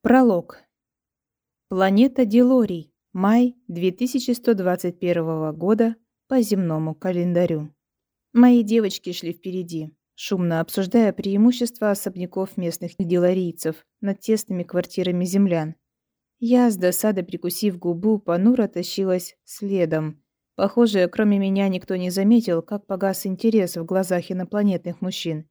Пролог. Планета Дилорий. Май 2121 года по земному календарю. Мои девочки шли впереди, шумно обсуждая преимущества особняков местных дилорийцев над тесными квартирами землян. Я, с досадой прикусив губу, понуро тащилась следом. Похоже, кроме меня никто не заметил, как погас интерес в глазах инопланетных мужчин.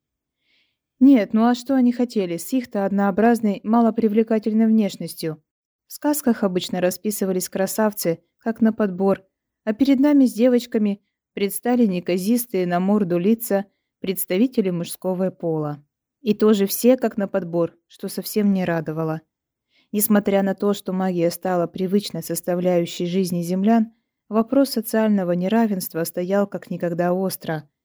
Нет, ну а что они хотели с их-то однообразной, малопривлекательной внешностью? В сказках обычно расписывались красавцы, как на подбор, а перед нами с девочками предстали неказистые на морду лица представители мужского пола. И тоже все как на подбор, что совсем не радовало. Несмотря на то, что магия стала привычной составляющей жизни землян, вопрос социального неравенства стоял как никогда остро –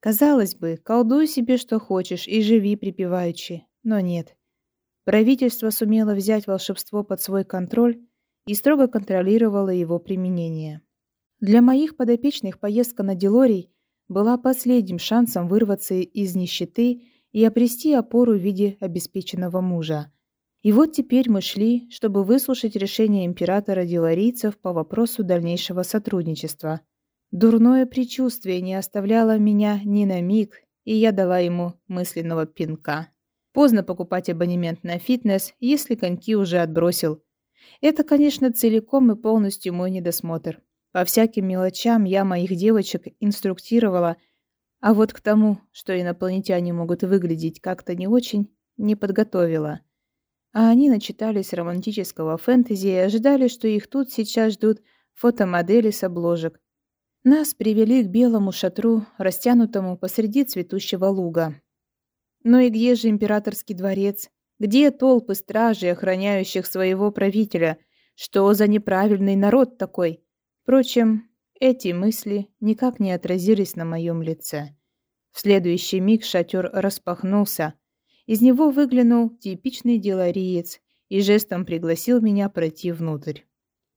Казалось бы, колдуй себе что хочешь и живи припеваючи, но нет. Правительство сумело взять волшебство под свой контроль и строго контролировало его применение. Для моих подопечных поездка на Делорий была последним шансом вырваться из нищеты и обрести опору в виде обеспеченного мужа. И вот теперь мы шли, чтобы выслушать решение императора деларийцев по вопросу дальнейшего сотрудничества – Дурное предчувствие не оставляло меня ни на миг, и я дала ему мысленного пинка. Поздно покупать абонемент на фитнес, если коньки уже отбросил. Это, конечно, целиком и полностью мой недосмотр. По всяким мелочам я моих девочек инструктировала, а вот к тому, что инопланетяне могут выглядеть как-то не очень, не подготовила. А они начитались романтического фэнтези и ожидали, что их тут сейчас ждут фотомодели с обложек, нас привели к белому шатру, растянутому посреди цветущего луга. Ну и где же императорский дворец? Где толпы стражей, охраняющих своего правителя? Что за неправильный народ такой? Впрочем, эти мысли никак не отразились на моем лице. В следующий миг шатер распахнулся. Из него выглянул типичный делариец и жестом пригласил меня пройти внутрь.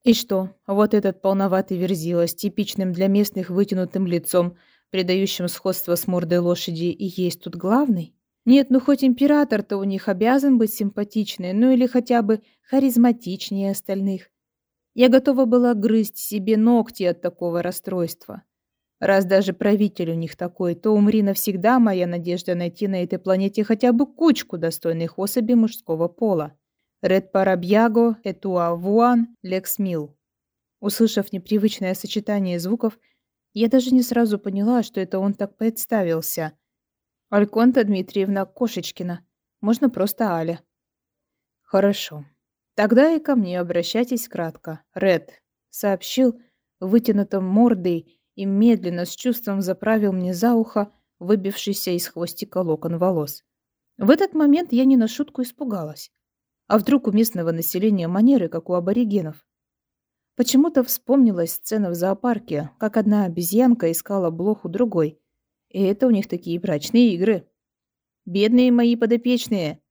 И что, вот этот полноватый верзила с типичным для местных вытянутым лицом, придающим сходство с мордой лошади, и есть тут главный? Нет, ну хоть император-то у них обязан быть симпатичный, ну или хотя бы харизматичнее остальных. Я готова была грызть себе ногти от такого расстройства. Раз даже правитель у них такой, то умри навсегда моя надежда найти на этой планете хотя бы кучку достойных особей мужского пола. Ред парабьяго этуа вуан лекс мил. Услышав непривычное сочетание звуков, я даже не сразу поняла, что это он так представился. Альконта Дмитриевна Кошечкина. Можно просто Аля. Хорошо. Тогда и ко мне обращайтесь кратко. Ред сообщил вытянутым мордой и медленно с чувством заправил мне за ухо выбившийся из хвостика локон волос. В этот момент я не на шутку испугалась. А вдруг у местного населения манеры, как у аборигенов? Почему-то вспомнилась сцена в зоопарке, как одна обезьянка искала блоху другой. И это у них такие брачные игры. Бедные мои подопечные!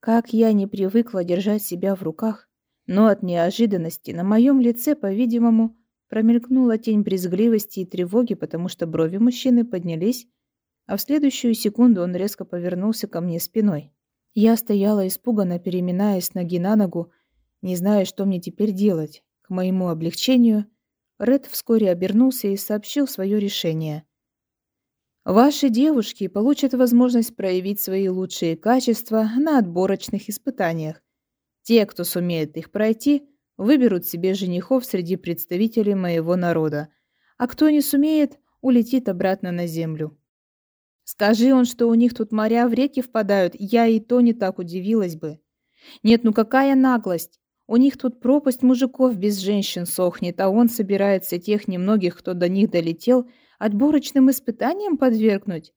Как я не привыкла держать себя в руках, но от неожиданности на моем лице, по-видимому, промелькнула тень брезгливости и тревоги, потому что брови мужчины поднялись, а в следующую секунду он резко повернулся ко мне спиной. Я стояла испуганно, переминаясь ноги на ногу, не зная, что мне теперь делать. К моему облегчению, Ред вскоре обернулся и сообщил свое решение. Ваши девушки получат возможность проявить свои лучшие качества на отборочных испытаниях. Те, кто сумеет их пройти, выберут себе женихов среди представителей моего народа, а кто не сумеет, улетит обратно на землю. Скажи он, что у них тут моря в реки впадают, я и то не так удивилась бы. Нет, ну какая наглость! У них тут пропасть мужиков без женщин сохнет, а он собирается тех немногих, кто до них долетел, отборочным испытаниям подвергнуть.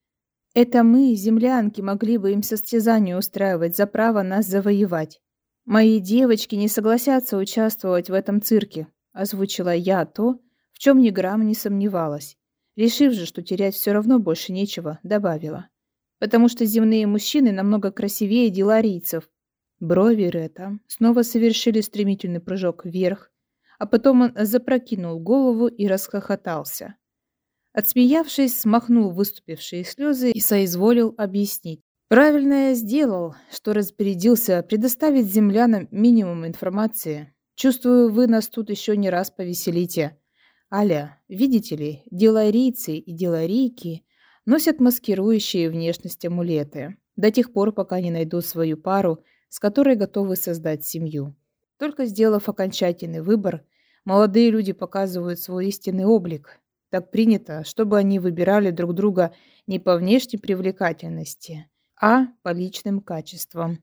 Это мы, землянки, могли бы им состязание устраивать за право нас завоевать. Мои девочки не согласятся участвовать в этом цирке, озвучила я то, в чем ни грамма не сомневалась. Решив же, что терять все равно больше нечего, добавила. Потому что земные мужчины намного красивее деларийцев. Брови Рета снова совершили стремительный прыжок вверх, а потом он запрокинул голову и расхохотался. Отсмеявшись, смахнул выступившие слезы и соизволил объяснить. Правильно я сделал, что распорядился предоставить землянам минимум информации. Чувствую, вы нас тут еще не раз повеселите. Аля, видите ли, деларийцы и деларийки носят маскирующие внешность амулеты до тех пор, пока не найдут свою пару, с которой готовы создать семью. Только сделав окончательный выбор, молодые люди показывают свой истинный облик. Так принято, чтобы они выбирали друг друга не по внешней привлекательности, а по личным качествам.